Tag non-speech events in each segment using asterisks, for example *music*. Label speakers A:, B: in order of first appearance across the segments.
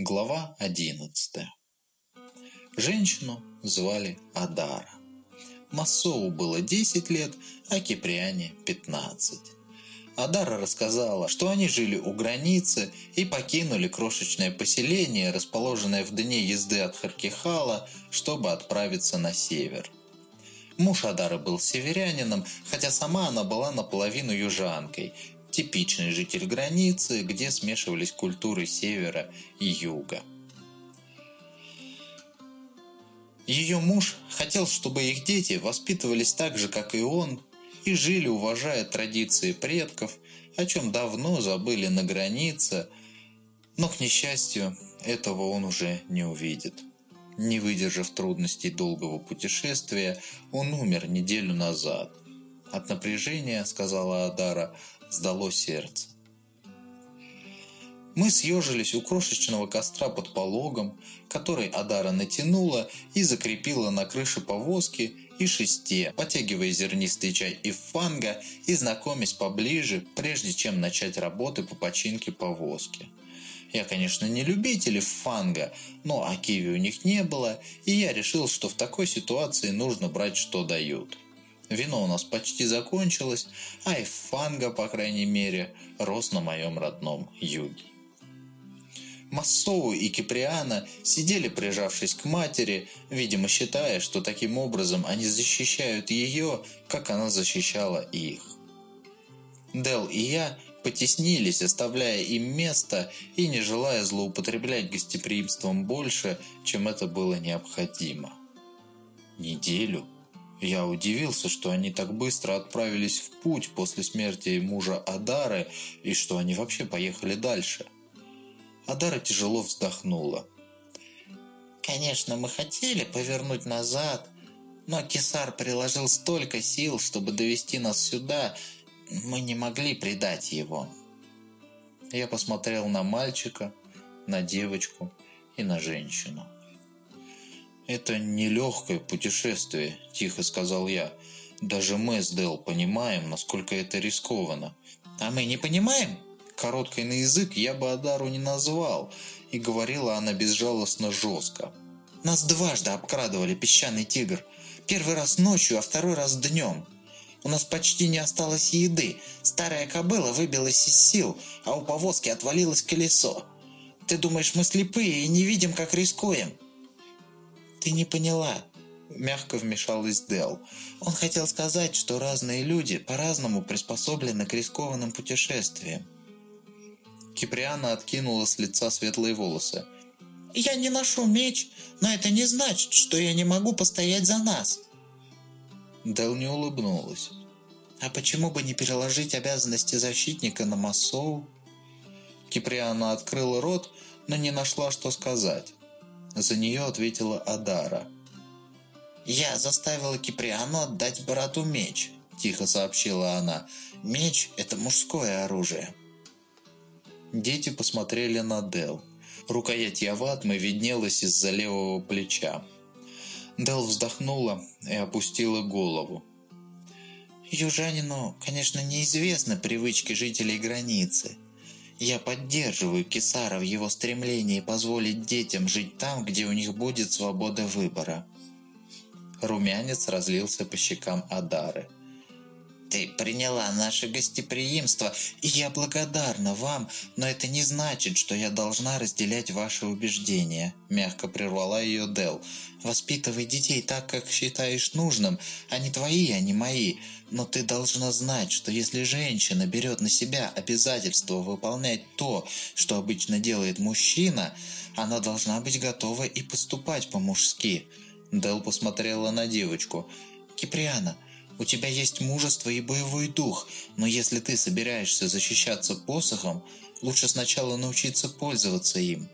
A: Глава 11 Женщину звали Адара. Массоу было 10 лет, а Киприане 15. Адара рассказала, что они жили у границы и покинули крошечное поселение, расположенное в дне езды от Харкихала, чтобы отправиться на север. Муж Адары был северянином, хотя сама она была наполовину южанкой, типичный житель границы, где смешивались культуры севера и юга. Ее муж хотел, чтобы их дети воспитывались так же, как и он, и жили, уважая традиции предков, о чем давно забыли на границе, но, к несчастью, этого он уже не увидит. Не выдержав трудностей долгого путешествия, он умер неделю назад. От напряжения, сказала Адара, сдало сердце. Мы съежились у крошечного костра под пологом, который Адара натянула и закрепила на крыше повозки и шесте, потягивая зернистый чай и фанга и знакомясь поближе, прежде чем начать работы по починке повозки. Я, конечно, не любитель фанга, но а киви у них не было, и я решил, что в такой ситуации нужно брать, что дают. Вино у нас почти закончилось, а и фанга, по крайней мере, рос на моем родном юге. Массоу и Киприана сидели, прижавшись к матери, видимо, считая, что таким образом они защищают ее, как она защищала их. Дел и я потеснились, оставляя им место и не желая злоупотреблять гостеприимством больше, чем это было необходимо. Неделю. Я удивился, что они так быстро отправились в путь после смерти мужа Адары и что они вообще поехали дальше – Адара тяжело вздохнула. «Конечно, мы хотели повернуть назад, но Кесар приложил столько сил, чтобы довести нас сюда, мы не могли предать его». Я посмотрел на мальчика, на девочку и на женщину. «Это нелегкое путешествие», – тихо сказал я. «Даже мы с Дел понимаем, насколько это рискованно». «А мы не понимаем?» короткой на язык я бы Адару не назвал, и говорила она безжалостно жестко. «Нас дважды обкрадывали песчаный тигр. Первый раз ночью, а второй раз днем. У нас почти не осталось еды. Старая кобыла выбилась из сил, а у повозки отвалилось колесо. Ты думаешь, мы слепые и не видим, как рискуем?» «Ты не поняла», – мягко вмешалась Дел. Он хотел сказать, что разные люди по-разному приспособлены к рискованным путешествиям. Киприана откинула с лица светлые волосы. «Я не ношу меч, но это не значит, что я не могу постоять за нас». Дел не улыбнулась. «А почему бы не переложить обязанности защитника на Массоу?» Киприана открыла рот, но не нашла, что сказать. За нее ответила Адара. «Я заставила Киприану отдать брату меч», – тихо сообщила она. «Меч – это мужское оружие». Дети посмотрели на Дел. Рукоять Яватмы виднелась из-за левого плеча. Дел вздохнула и опустила голову. Южанину, конечно, неизвестны привычки жителей границы. Я поддерживаю Кисара в его стремлении позволить детям жить там, где у них будет свобода выбора. Румянец разлился по щекам Адары – ты приняла наше гостеприимство, и я благодарна вам, но это не значит, что я должна разделять ваши убеждения», – мягко прервала ее Дел. «Воспитывай детей так, как считаешь нужным, они твои, а не мои. Но ты должна знать, что если женщина берет на себя обязательство выполнять то, что обычно делает мужчина, она должна быть готова и поступать по-мужски». Дел посмотрела на девочку. «Киприана, – у тебя есть мужество и боевой дух, но если ты собираешься защищаться посохом, лучше сначала научиться пользоваться им».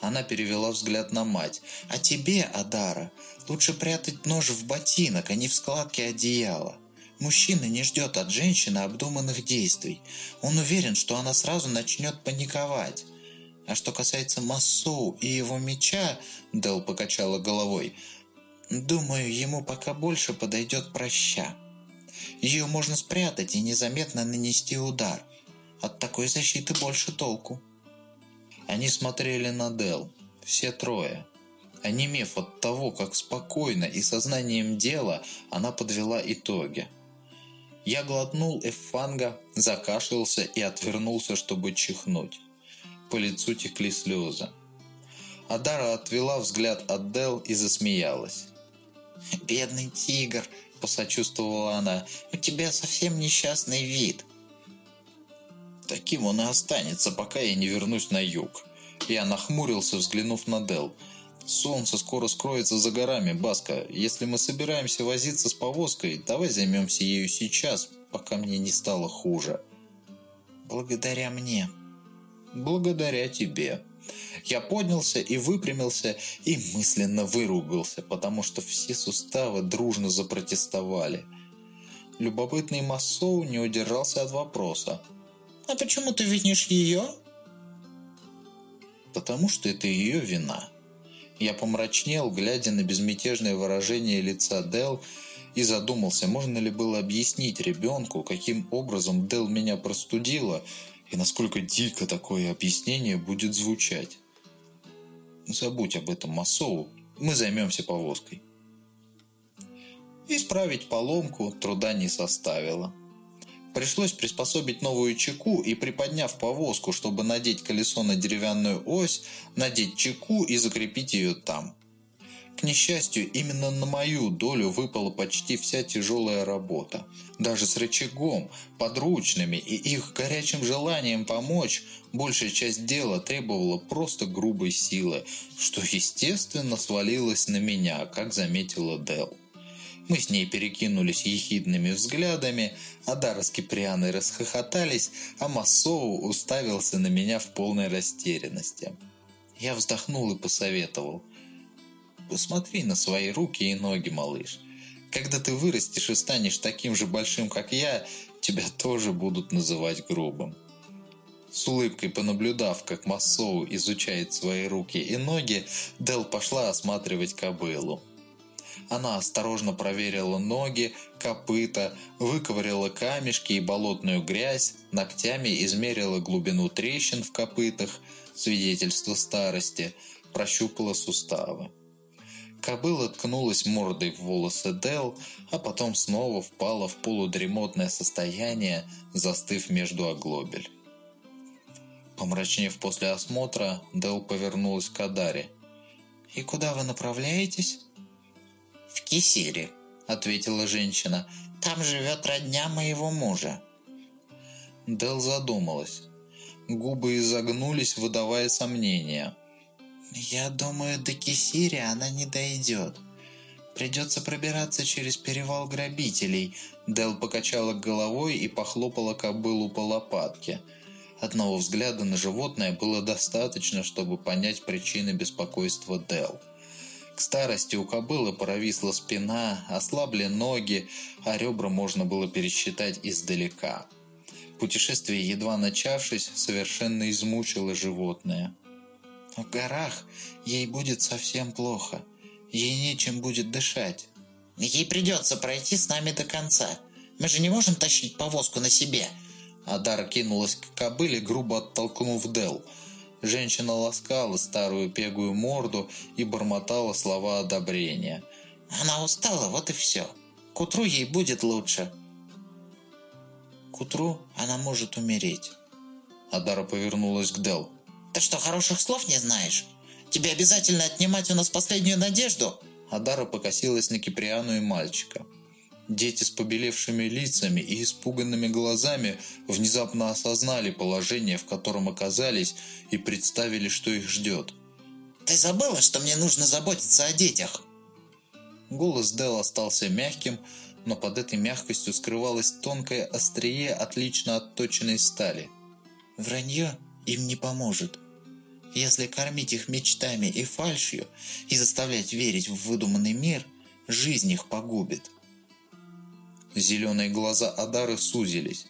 A: Она перевела взгляд на мать. «А тебе, Адара, лучше прятать нож в ботинок, а не в складке одеяла. Мужчина не ждет от женщины обдуманных действий. Он уверен, что она сразу начнет паниковать. А что касается Массоу и его меча, Дел покачала головой, Думаю, ему пока больше подойдет проща. Ее можно спрятать и незаметно нанести удар. От такой защиты больше толку. Они смотрели на Дел, все трое. Онемев от того, как спокойно и сознанием дела она подвела итоги. Я глотнул эффанга, закашлялся и отвернулся, чтобы чихнуть. По лицу текли слезы. Адара отвела взгляд от Дел и засмеялась. «Бедный тигр!» – посочувствовала она. «У тебя совсем несчастный вид». Таким он и останется, пока я не вернусь на юг. Я нахмурился, взглянув на Дел. Солнце скоро скроется за горами, Баска. Если мы собираемся возиться с повозкой, давай займемся ею сейчас, пока мне не стало хуже. Благодаря мне. Благодаря тебе. Я поднялся и выпрямился, и мысленно выругался, потому что все суставы дружно запротестовали. Любопытный Массоу не удержался от вопроса. «А почему ты винишь ее?» «Потому что это ее вина». Я помрачнел, глядя на безмятежное выражение лица Дел, и задумался, можно ли было объяснить ребенку, каким образом Дел меня простудила, и насколько дико такое объяснение будет звучать. Забудь об этом, Масоу, мы займемся повозкой. Исправить поломку труда не составило. Пришлось приспособить новую чеку и, приподняв повозку, чтобы надеть колесо на деревянную ось, надеть чеку и закрепить ее там. К несчастью, именно на мою долю выпала почти вся тяжелая работа. Даже с рычагом, подручными и их горячим желанием помочь, большая часть дела требовала просто грубой силы, что, естественно, свалилось на меня, как заметила Дел. Мы с ней перекинулись ехидными взглядами, а Дара с Киприаной расхохотались, а Массоу уставился на меня в полной растерянности. Я вздохнул и посоветовал. «Посмотри на свои руки и ноги, малыш. Когда ты вырастешь и станешь таким же большим, как я, тебя тоже будут называть грубым». С улыбкой понаблюдав, как Массоу изучает свои руки и ноги, Дел пошла осматривать кобылу. Она осторожно проверила ноги, копыта, выковыряла камешки и болотную грязь, ногтями измерила глубину трещин в копытах, свидетельство старости, прощупала суставы. Кобыла ткнулась мордой в волосы Дел, а потом снова впала в полудремотное состояние, застыв между оглобель. Помрачнев после осмотра, Дел повернулась к Адаре. «И куда вы направляетесь?» «В Кисире», — ответила женщина. «Там живет родня моего мужа». Дел задумалась. Губы изогнулись, выдавая сомнения. «Я думаю, до Кисири она не дойдет. Придется пробираться через перевал грабителей». Дел покачала головой и похлопала кобылу по лопатке. Одного взгляда на животное было достаточно, чтобы понять причины беспокойства Дел. К старости у кобылы провисла спина, ослабли ноги, а ребра можно было пересчитать издалека. Путешествие, едва начавшись, совершенно измучило животное. В горах ей будет совсем плохо. Ей нечем будет дышать. Ей придется пройти с нами до конца. Мы же не можем тащить повозку на себе. Адара кинулась к кобыле, грубо оттолкнув Дел – Женщина ласкала старую пегую морду и бормотала слова одобрения. «Она устала, вот и все. К утру ей будет лучше». «К утру она может умереть». Адара повернулась к Дел. «Ты что, хороших слов не знаешь? Тебе обязательно отнимать у нас последнюю надежду?» Адара покосилась на Киприану и мальчика. Дети с побелевшими лицами и испуганными глазами внезапно осознали положение, в котором оказались, и представили, что их ждет. «Ты забыла, что мне нужно заботиться о детях?» Голос Дел остался мягким, но под этой мягкостью скрывалось тонкое острие отлично отточенной стали. «Вранье им не поможет. Если кормить их мечтами и фальшью и заставлять верить в выдуманный мир, жизнь их погубит». Зеленые глаза Адары сузились.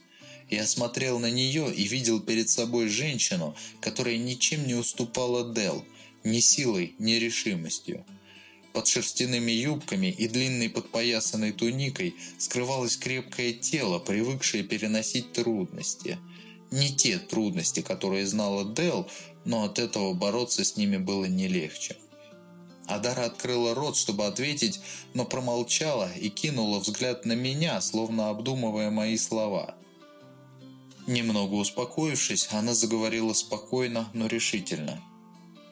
A: Я смотрел на нее и видел перед собой женщину, которая ничем не уступала Дел, ни силой, ни решимостью. Под шерстяными юбками и длинной подпоясанной туникой скрывалось крепкое тело, привыкшее переносить трудности. Не те трудности, которые знала Дел, но от этого бороться с ними было не легче. Адара открыла рот, чтобы ответить, но промолчала и кинула взгляд на меня, словно обдумывая мои слова. Немного успокоившись, она заговорила спокойно, но решительно.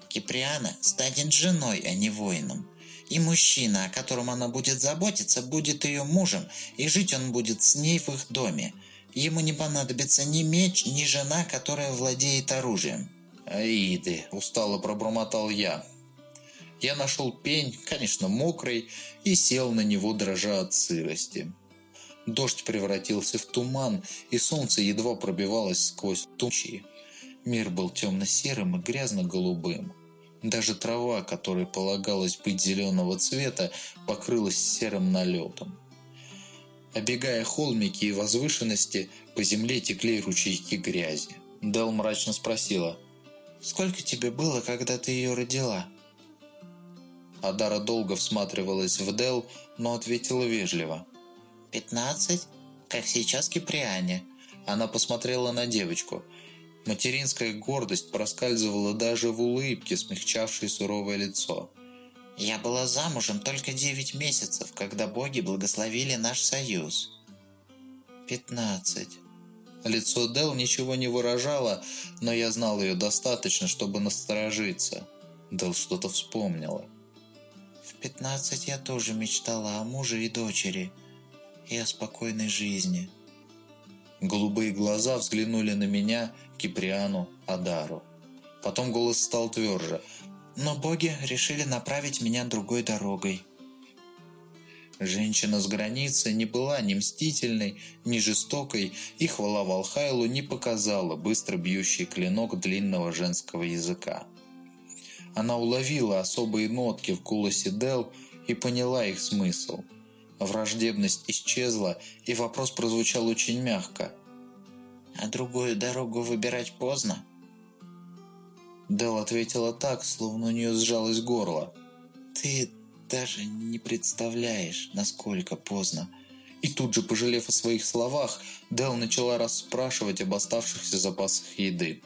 B: «Киприана станет женой, а не воином. И мужчина, о котором она будет заботиться, будет ее мужем, и жить он будет с ней в их доме. Ему не понадобится ни меч, ни жена, которая владеет оружием».
A: «Аиды», – устало пробормотал я. Я нашел пень, конечно, мокрый, и сел на него, дрожа от сырости. Дождь превратился в туман, и солнце едва пробивалось сквозь тучи. Мир был темно-серым и грязно-голубым. Даже трава, которой полагалось быть зеленого цвета, покрылась серым налетом. Обегая холмики и возвышенности, по земле текли ручейки грязи. Дел мрачно спросила,
B: «Сколько тебе было, когда ты ее родила?»
A: Адара долго всматривалась в Дел, но ответила вежливо.
B: «Пятнадцать? Как сейчас Киприане».
A: Она посмотрела на девочку. Материнская гордость проскальзывала даже в улыбке, смягчавшей суровое лицо.
B: «Я была замужем только девять месяцев, когда боги благословили наш союз». «Пятнадцать».
A: Лицо Дел ничего не выражало, но я знал ее достаточно, чтобы насторожиться. Дел что-то вспомнила.
B: В пятнадцать я тоже мечтала о муже и дочери и о спокойной жизни.
A: Голубые глаза взглянули на меня, Киприану, Адару. Потом голос стал тверже.
B: Но боги решили направить меня другой дорогой.
A: Женщина с границы не была ни мстительной, ни жестокой, и хвала Валхайлу не показала быстро бьющий клинок длинного женского языка. Она уловила особые нотки в голосе Дел и поняла их смысл. Враждебность исчезла, и вопрос прозвучал очень мягко.
B: «А другую дорогу выбирать поздно?»
A: Дел ответила так, словно у нее сжалось горло.
B: «Ты даже не представляешь, насколько поздно».
A: И тут же, пожалев о своих словах, Дел начала расспрашивать об оставшихся запасах еды.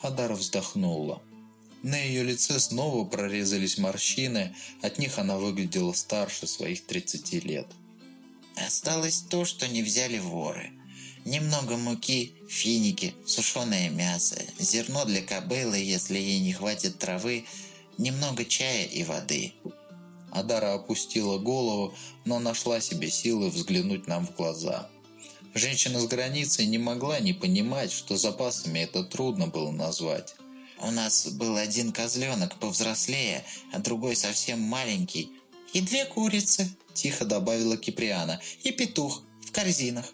A: Адара вздохнула. На ее лице снова прорезались морщины, от них она выглядела старше своих 30 лет.
B: «Осталось то, что не взяли воры. Немного муки, финики, сушеное мясо, зерно для кобылы, если ей не хватит травы, немного чая и воды».
A: Адара опустила голову, но нашла себе силы взглянуть нам в глаза. Женщина с границы не могла не понимать, что запасами это трудно было назвать.
B: «У нас был один козленок повзрослее, а другой совсем маленький. И две курицы», – тихо добавила Киприана, – «и петух в корзинах».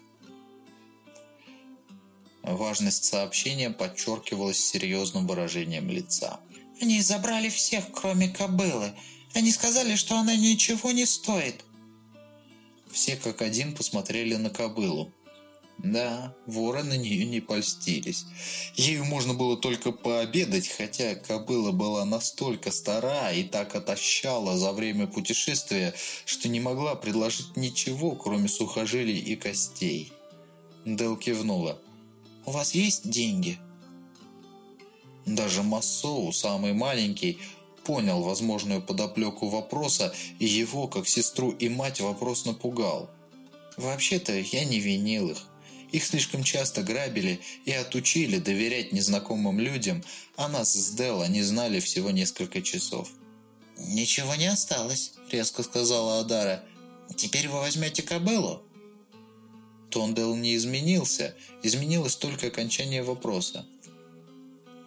A: Важность сообщения подчеркивалась серьезным выражением лица.
B: «Они забрали всех, кроме кобылы. Они сказали, что она ничего не стоит».
A: Все как один посмотрели на кобылу. Да, воры на нее не польстились. Ею можно было только пообедать, хотя кобыла была настолько стара и так отощала за время путешествия, что не могла предложить ничего, кроме сухожилий и костей. Дел кивнула.
B: «У вас есть деньги?»
A: Даже Массоу, самый маленький, понял возможную подоплеку вопроса, и его, как сестру и мать, вопрос напугал. Вообще-то я не винил их. Их слишком часто грабили и отучили доверять незнакомым людям, а нас с Дел они знали всего несколько часов.
B: «Ничего не осталось», — резко сказала Адара. «Теперь вы возьмете кобылу?»
A: Тон Дел не изменился, изменилось только окончание вопроса.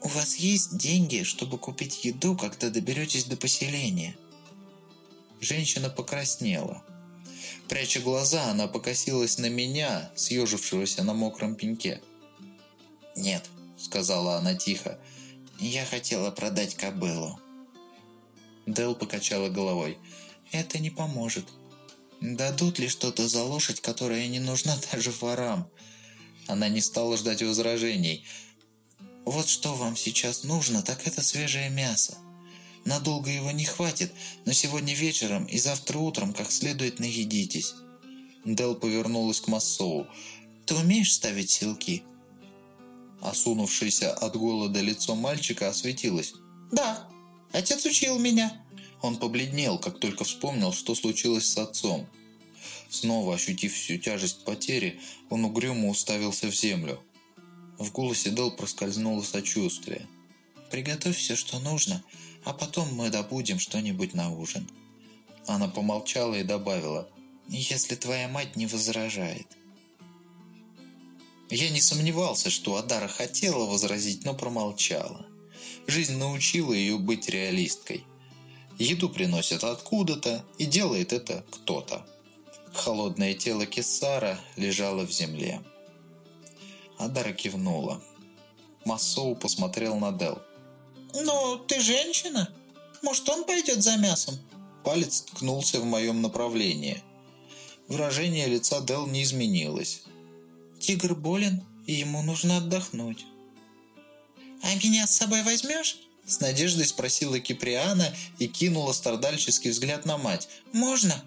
B: «У вас есть деньги, чтобы купить еду, когда доберетесь до поселения?»
A: Женщина покраснела. Пряча глаза, она покосилась на меня, съежившегося на мокром пеньке.
B: «Нет», — сказала она тихо, — «я хотела продать кобылу».
A: Дел покачала головой.
B: «Это не поможет. Дадут ли что-то за лошадь, которая не нужна *laughs* даже ворам?»
A: Она не стала ждать возражений.
B: «Вот что вам сейчас нужно, так это свежее мясо. Надолго его не хватит, но сегодня вечером и завтра утром как следует наедитесь».
A: Дел повернулась к Массоу.
B: Ты умеешь ставить силки?»
A: Осунувшееся от голода лицо мальчика осветилось.
B: «Да, отец учил меня».
A: Он побледнел, как только вспомнил, что случилось с отцом. Снова ощутив всю тяжесть потери, он угрюмо уставился в землю. В голосе Дел проскользнуло сочувствие.
B: «Приготовь все, что нужно, а потом мы добудем что-нибудь на ужин».
A: Она помолчала и добавила.
B: «Если твоя мать не возражает».
A: Я не сомневался, что Адара хотела возразить, но промолчала. Жизнь научила ее быть реалисткой. Еду приносят откуда-то, и делает это кто-то. Холодное тело Кесара лежало в земле. Адара кивнула. Массоу посмотрел на Дел.
B: «Ну, ты женщина. Может, он пойдет за мясом?»
A: Палец ткнулся в моем направлении. Выражение лица Дел не изменилось.
B: «Тигр болен, и ему нужно отдохнуть». «А меня с собой возьмешь?»
A: С надеждой спросила Киприана и кинула страдальческий взгляд на мать.
B: «Можно?»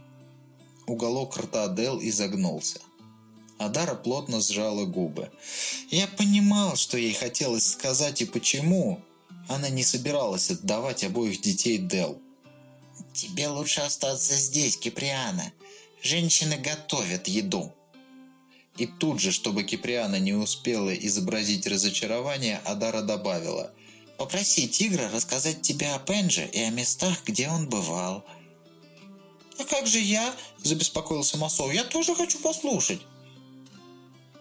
A: Уголок рта Дел изогнулся. Адара плотно сжала губы. Я понимал, что ей хотелось сказать и почему. Она не собиралась отдавать обоих детей Дел.
B: «Тебе лучше остаться здесь, Киприана. Женщины готовят еду».
A: И тут же, чтобы Киприана не успела изобразить разочарование, Адара добавила –
B: Попроси тигра рассказать тебе о Пенже и о местах, где он бывал». «А как же я?» – забеспокоился Масоу. «Я тоже хочу послушать».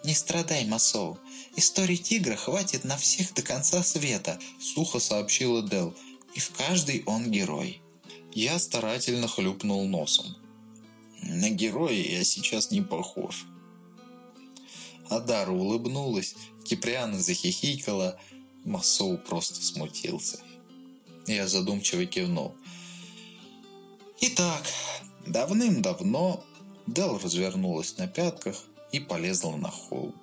B: «Не страдай, Масоу. Истории тигра хватит на всех до конца света», – сухо сообщила Дел. «И в каждый он герой».
A: Я старательно хлюпнул носом. На героя я сейчас не похож. Адара улыбнулась, Киприана захихикала – Масоу просто смутился. Я задумчиво кивнул. Итак, давным-давно Дел развернулась на пятках и полезла на холм.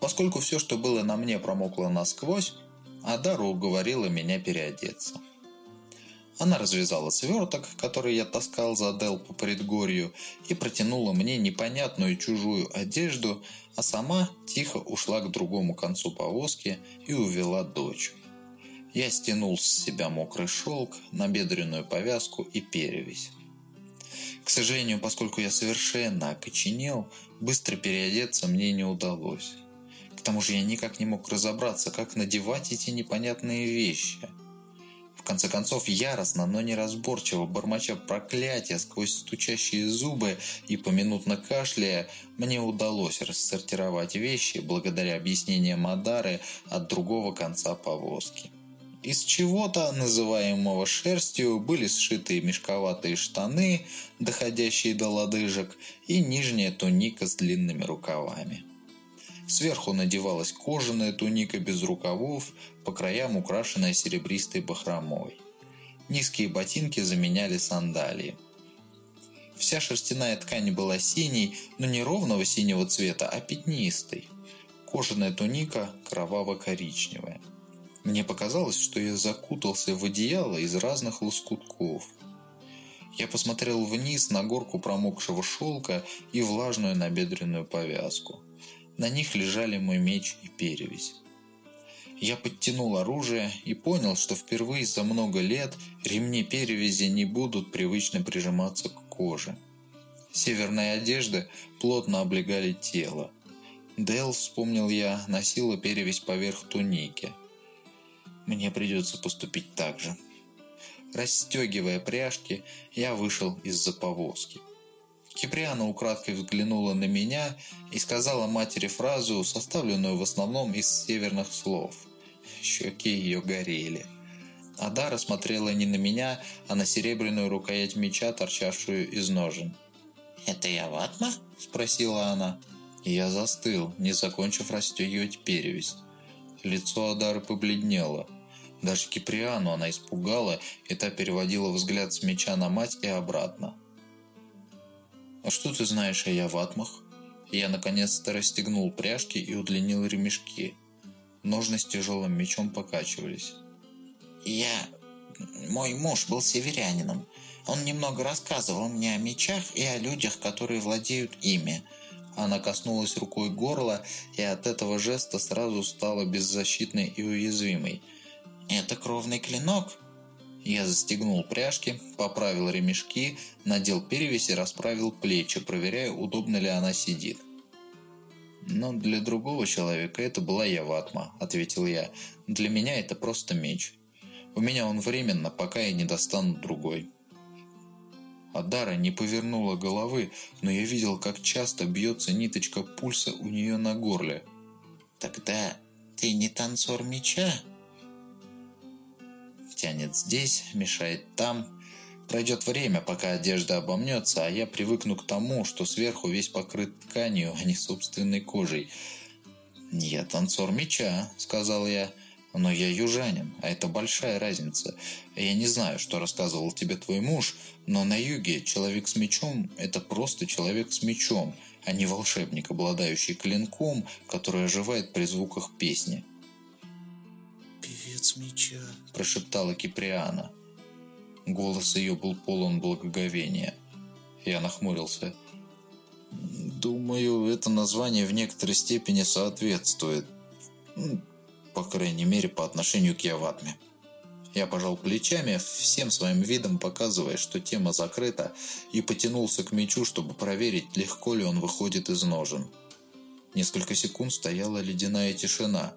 A: Поскольку все, что было на мне, промокло насквозь, Адара уговорила меня переодеться. Она развязала сверток, который я таскал за Дел по предгорью, и протянула мне непонятную чужую одежду, а сама тихо ушла к другому концу повозки и увела дочь. Я стянул с себя мокрый шелк, набедренную повязку и перевязь. К сожалению, поскольку я совершенно окоченел, быстро переодеться мне не удалось. К тому же я никак не мог разобраться, как надевать эти непонятные вещи – конце концов, яростно, но неразборчиво, бормоча проклятия сквозь стучащие зубы и поминутно кашляя, мне удалось рассортировать вещи благодаря объяснениям Мадары от другого конца повозки. Из чего-то, называемого шерстью, были сшиты мешковатые штаны, доходящие до лодыжек, и нижняя туника с длинными рукавами. Сверху надевалась кожаная туника без рукавов, по краям украшенная серебристой бахромой. Низкие ботинки заменяли сандалии. Вся шерстяная ткань была синей, но не ровного синего цвета, а пятнистой. Кожаная туника кроваво-коричневая. Мне показалось, что я закутался в одеяло из разных лоскутков. Я посмотрел вниз на горку промокшего шелка и влажную набедренную повязку. На них лежали мой меч и перевязь. Я подтянул оружие и понял, что впервые за много лет ремни перевязи не будут привычно прижиматься к коже. Северные одежды плотно облегали тело. Дэл, вспомнил я, носила перевязь поверх туники. Мне придется поступить так же. Расстегивая пряжки, я вышел из-за повозки. Киприана украдкой взглянула на меня и сказала матери фразу, составленную в основном из северных слов. Щеки ее горели. Адара смотрела не на меня, а на серебряную рукоять меча, торчавшую из ножен.
B: «Это я ватма?»
A: – спросила она. Я застыл, не закончив расстегивать перевязь. Лицо Адары побледнело. Даже Киприану она испугала, и та переводила взгляд с меча на мать и обратно. «А что ты знаешь о яватмах?» Я наконец-то расстегнул пряжки и удлинил ремешки. Ножны с тяжелым мечом покачивались.
B: «Я... Мой муж был северянином. Он немного рассказывал мне о мечах и о людях, которые владеют ими.
A: Она коснулась рукой горла, и от этого жеста сразу стала беззащитной и уязвимой.
B: «Это кровный клинок?»
A: Я застегнул пряжки, поправил ремешки, надел перевязь и расправил плечи, проверяя, удобно ли она сидит. «Но для другого человека это была Яватма», — ответил я. «Для меня это просто меч. У меня он временно, пока я не достану другой». Адара не повернула головы, но я видел, как часто бьется ниточка пульса у нее на горле.
B: «Тогда ты не танцор меча?»
A: Тянет здесь, мешает там. Пройдет время, пока одежда обомнется, а я привыкну к тому, что сверху весь покрыт тканью, а не собственной кожей. «Я танцор меча», — сказал я. Но я южанин, а это большая разница. Я не знаю, что рассказывал тебе твой муж, но на юге человек с мечом – это просто человек с мечом, а не волшебник, обладающий клинком, который оживает при звуках песни.
B: «Певец меча», –
A: прошептала Киприана. Голос ее был полон благоговения. Я нахмурился. «Думаю, это название в некоторой степени соответствует по крайней мере по отношению к Яватме. Я пожал плечами, всем своим видом показывая, что тема закрыта, и потянулся к мечу, чтобы проверить, легко ли он выходит из ножен. Несколько секунд стояла ледяная тишина.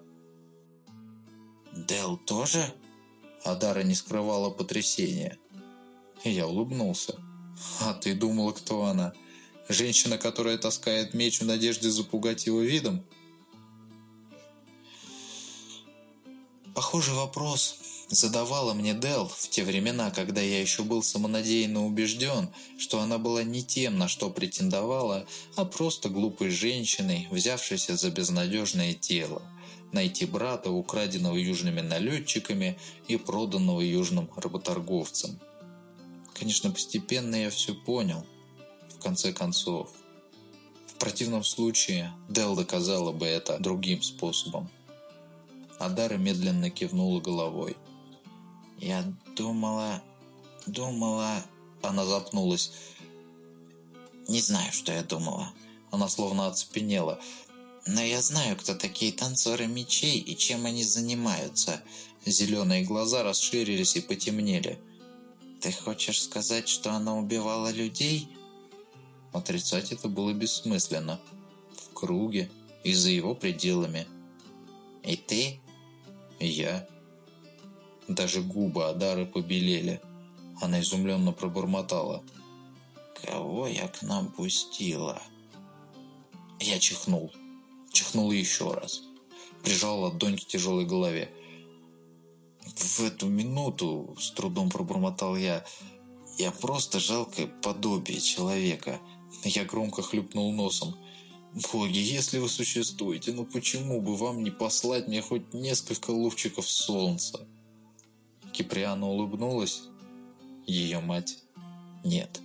B: «Дел тоже?»
A: Адара не скрывала потрясения. Я улыбнулся. «А ты думала, кто она? Женщина, которая таскает меч в надежде запугать его видом?» Похожий вопрос задавала мне Дел в те времена, когда я еще был самонадеянно убежден, что она была не тем, на что претендовала, а просто глупой женщиной, взявшейся за безнадежное тело. Найти брата, украденного южными налетчиками и проданного южным работорговцам. Конечно, постепенно я все понял. В конце концов. В противном случае Дел доказала бы это другим способом. Адара медленно кивнула головой.
B: «Я думала... думала...»
A: Она запнулась.
B: «Не знаю, что я думала».
A: Она словно оцепенела.
B: «Но я знаю, кто такие танцоры мечей и чем они занимаются».
A: Зеленые глаза расширились и потемнели.
B: «Ты хочешь сказать, что она убивала людей?»
A: Отрицать это было бессмысленно. В круге и за его пределами.
B: «И ты
A: «Я?» Даже губы Адары побелели. Она изумленно пробормотала.
B: «Кого я к нам пустила?»
A: Я чихнул. Чихнул еще раз. Прижал ладонь к тяжелой голове. В эту минуту, с трудом пробормотал я, я просто жалкое подобие человека. Я громко хлюпнул носом. Боги, если вы существуете, ну почему бы вам не послать мне хоть несколько лучиков солнца? Киприана улыбнулась. Ее мать нет.